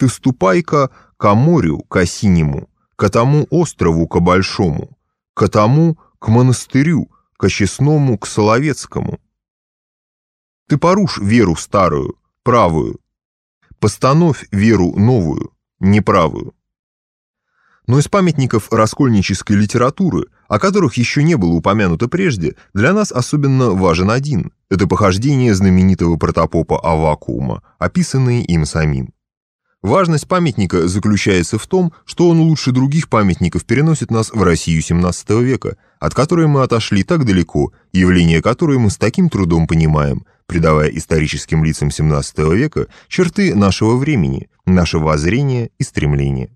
Ты ступай-ка ко морю, ко синему, к тому острову, ко большому, к тому, к монастырю, к честному, к Соловецкому. Ты порушь веру старую, правую, постановь веру новую, неправую. Но из памятников раскольнической литературы, о которых еще не было упомянуто прежде, для нас особенно важен один. Это похождение знаменитого протопопа Авакуума, описанные им самим. Важность памятника заключается в том, что он лучше других памятников переносит нас в Россию XVII века, от которой мы отошли так далеко, явление которой мы с таким трудом понимаем, придавая историческим лицам XVII века черты нашего времени, нашего воззрения и стремления.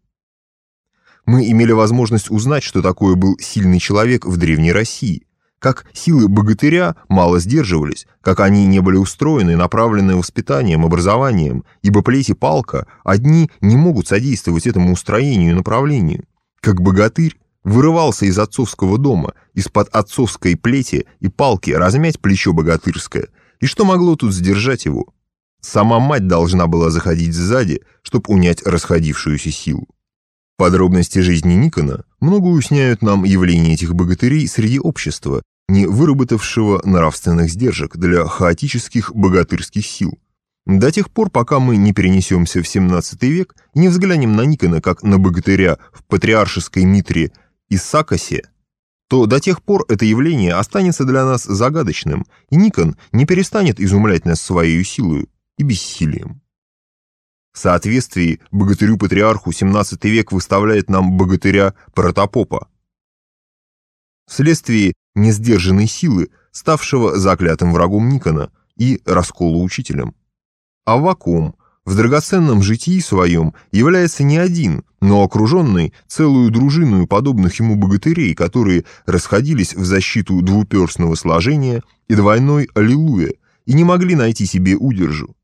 Мы имели возможность узнать, что такое был сильный человек в Древней России, как силы богатыря мало сдерживались, как они не были устроены, направлены воспитанием, образованием, ибо плеть и палка одни не могут содействовать этому устроению и направлению. Как богатырь вырывался из отцовского дома, из-под отцовской плети и палки размять плечо богатырское, и что могло тут сдержать его? Сама мать должна была заходить сзади, чтобы унять расходившуюся силу. Подробности жизни Никона много уясняют нам явление этих богатырей среди общества, не выработавшего нравственных сдержек для хаотических богатырских сил. До тех пор, пока мы не перенесемся в 17 век и не взглянем на Никона как на богатыря в патриаршеской митре Исакосе, то до тех пор это явление останется для нас загадочным, и Никон не перестанет изумлять нас своей силой и бессилием. В соответствии богатырю-патриарху 17 век выставляет нам богатыря протопопа. Вследствие несдержанной силы, ставшего заклятым врагом Никона и раскола учителем. А вакуум в драгоценном житии своем является не один, но окруженный целую дружину подобных ему богатырей, которые расходились в защиту двуперстного сложения и двойной аллилуйя и не могли найти себе удержу.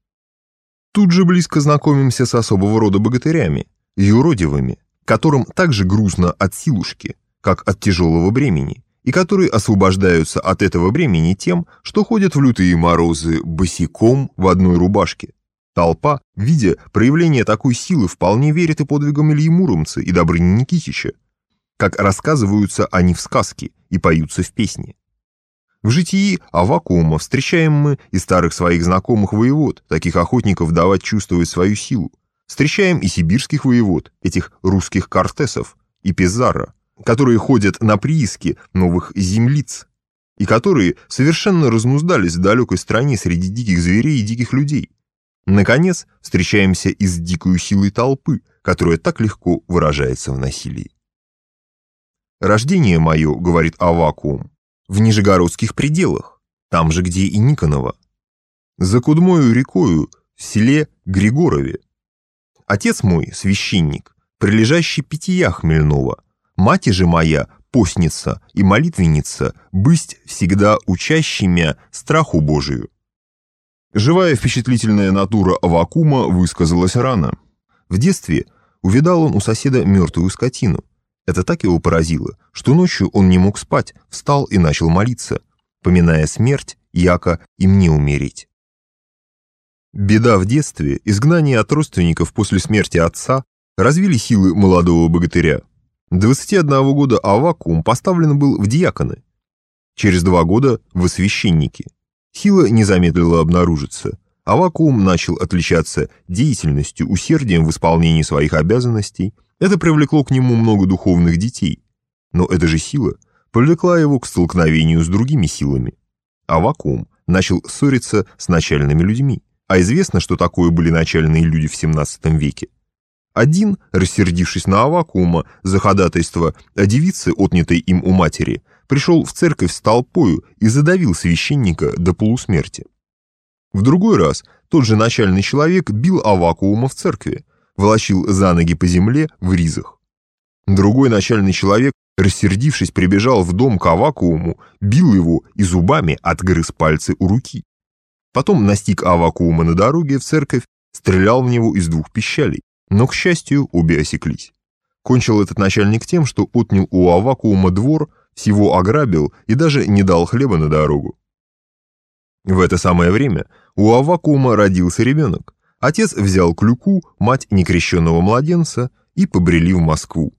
Тут же близко знакомимся с особого рода богатырями, юродивыми, которым так же грустно от силушки, как от тяжелого бремени, и которые освобождаются от этого бремени тем, что ходят в лютые морозы босиком в одной рубашке. Толпа, видя проявление такой силы, вполне верит и подвигам Ильи Муромца и Добрыни Никитича, как рассказываются они в сказке и поются в песне. В житии Авакуума встречаем мы и старых своих знакомых воевод, таких охотников давать чувствовать свою силу. Встречаем и сибирских воевод, этих русских кортесов, и Пизарра, которые ходят на прииски новых землиц, и которые совершенно разнуздались в далекой стране среди диких зверей и диких людей. Наконец, встречаемся и с дикой силой толпы, которая так легко выражается в насилии. «Рождение мое, — говорит Авакуум, в Нижегородских пределах, там же, где и Никонова. За Кудмою рекою, в селе Григорове. Отец мой, священник, прилежащий питья хмельного, мать же моя, постница и молитвенница, бысть всегда учащимя страху Божию. Живая впечатлительная натура Вакума высказалась рано. В детстве увидал он у соседа мертвую скотину. Это так его поразило, что ночью он не мог спать, встал и начал молиться, поминая смерть, яко и мне умереть. Беда в детстве, изгнание от родственников после смерти отца развили силы молодого богатыря. 21 года Авакум поставлен был в диаконы. Через два года в священники. Сила не замедлила обнаружиться. Авакум начал отличаться деятельностью, усердием в исполнении своих обязанностей – это привлекло к нему много духовных детей, но эта же сила привлекла его к столкновению с другими силами. А вакуум начал ссориться с начальными людьми, а известно, что такое были начальные люди в 17 веке. Один, рассердившись на Авакуума за ходатайство о девице, отнятой им у матери, пришел в церковь с толпою и задавил священника до полусмерти. В другой раз тот же начальный человек бил Авакуума в церкви, волочил за ноги по земле в ризах. Другой начальный человек, рассердившись, прибежал в дом к Авакууму, бил его и зубами отгрыз пальцы у руки. Потом настиг Авакуума на дороге в церковь, стрелял в него из двух пищалей, но, к счастью, обе осеклись. Кончил этот начальник тем, что отнял у Авакуума двор, всего ограбил и даже не дал хлеба на дорогу. В это самое время у Авакуума родился ребенок, Отец взял клюку, мать некрещенного младенца и побрели в Москву.